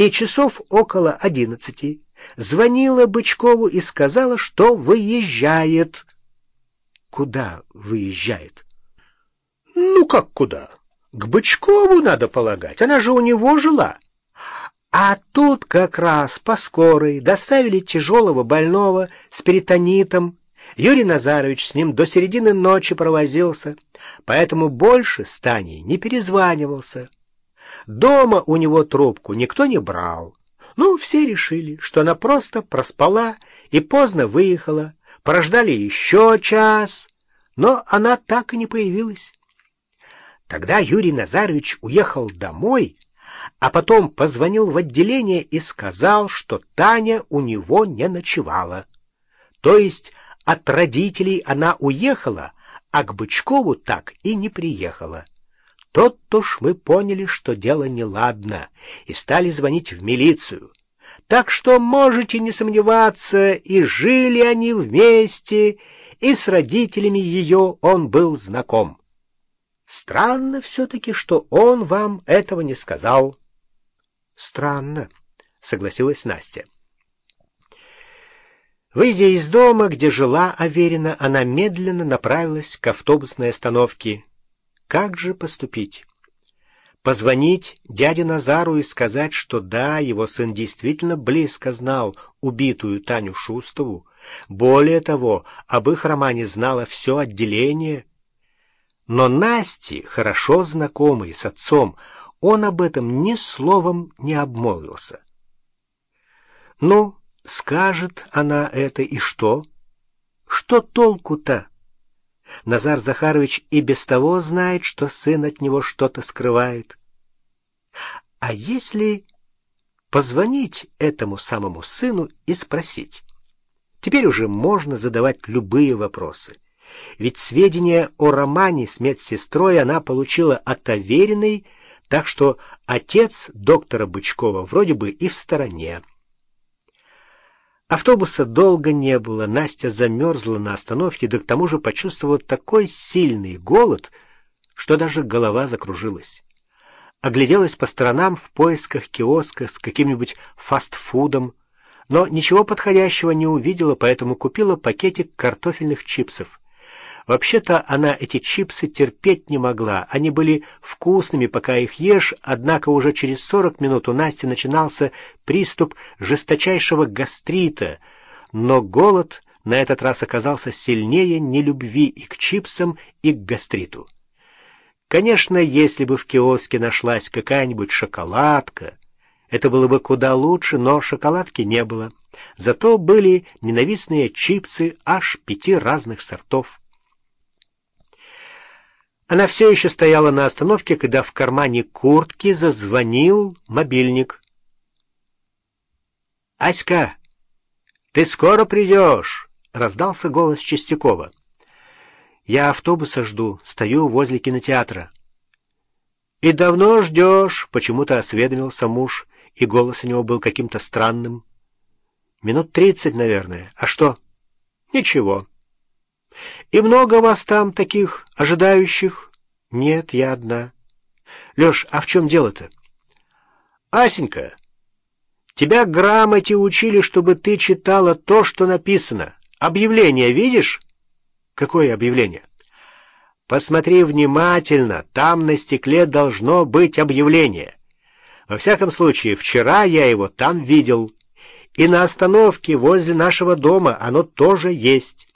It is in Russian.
и часов около одиннадцати звонила Бычкову и сказала, что выезжает. Куда выезжает? Ну, как куда? К Бычкову, надо полагать, она же у него жила. А тут как раз по скорой доставили тяжелого больного с перитонитом. Юрий Назарович с ним до середины ночи провозился, поэтому больше с Таней не перезванивался. Дома у него трубку никто не брал. Ну, все решили, что она просто проспала и поздно выехала. Прождали еще час, но она так и не появилась. Тогда Юрий Назарович уехал домой, а потом позвонил в отделение и сказал, что Таня у него не ночевала. То есть от родителей она уехала, а к Бычкову так и не приехала. Тот-то ж мы поняли, что дело неладно, и стали звонить в милицию. Так что можете не сомневаться, и жили они вместе, и с родителями ее он был знаком. Странно все-таки, что он вам этого не сказал. — Странно, — согласилась Настя. Выйдя из дома, где жила Аверина, она медленно направилась к автобусной остановке. Как же поступить? Позвонить дяде Назару и сказать, что да, его сын действительно близко знал убитую Таню Шустову. Более того, об их романе знало все отделение. Но Насте, хорошо знакомый с отцом, он об этом ни словом не обмолвился. Ну, скажет она это и что? Что толку-то? Назар Захарович и без того знает, что сын от него что-то скрывает. А если позвонить этому самому сыну и спросить? Теперь уже можно задавать любые вопросы. Ведь сведения о романе с медсестрой она получила от Авериной, так что отец доктора Бычкова вроде бы и в стороне. Автобуса долго не было, Настя замерзла на остановке, да к тому же почувствовала такой сильный голод, что даже голова закружилась. Огляделась по сторонам в поисках киоска с каким-нибудь фастфудом, но ничего подходящего не увидела, поэтому купила пакетик картофельных чипсов. Вообще-то она эти чипсы терпеть не могла. Они были вкусными, пока их ешь, однако уже через сорок минут у Насти начинался приступ жесточайшего гастрита. Но голод на этот раз оказался сильнее нелюбви и к чипсам, и к гастриту. Конечно, если бы в киоске нашлась какая-нибудь шоколадка, это было бы куда лучше, но шоколадки не было. Зато были ненавистные чипсы аж пяти разных сортов. Она все еще стояла на остановке, когда в кармане куртки зазвонил мобильник. «Аська, ты скоро придешь!» — раздался голос Чистякова. «Я автобуса жду, стою возле кинотеатра». «И давно ждешь?» — почему-то осведомился муж, и голос у него был каким-то странным. «Минут тридцать, наверное. А что?» «Ничего». И много вас там таких ожидающих? Нет, я одна. Леш, а в чем дело-то? Асенька, тебя грамоте учили, чтобы ты читала то, что написано. Объявление видишь? Какое объявление? Посмотри внимательно, там на стекле должно быть объявление. Во всяком случае, вчера я его там видел. И на остановке возле нашего дома оно тоже есть.